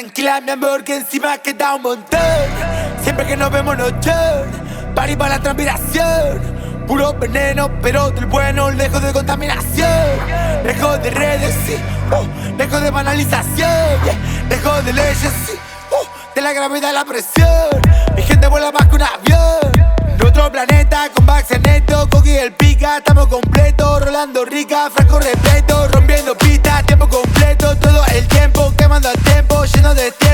Tranquila, mi amor, que encima queda un montón. Siempre que nos vemos, nos Party para la transpiración. Puro veneno, pero del bueno, lejos de contaminación. Lejos de redes, sí. Uh, lejos de banalización. Lejos de leyes, sí. Uh, de la gravedad, la presión. Mi gente vuela más que un avión. De otro planeta, con Max en neto, Coqui el pica, estamos completos. Rolando rica, franco repleto, rompiendo pistas, tiempo completo. Todo el tiempo, quemando el tiempo, lleno de tiempo.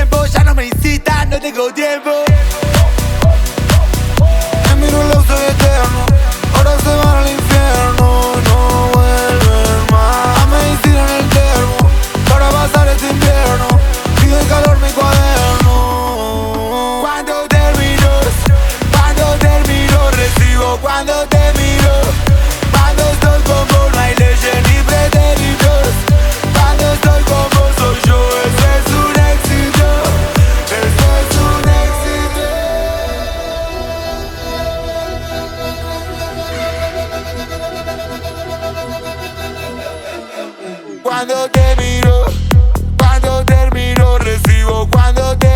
Cuando te miro, cuando termino, recibo cuando te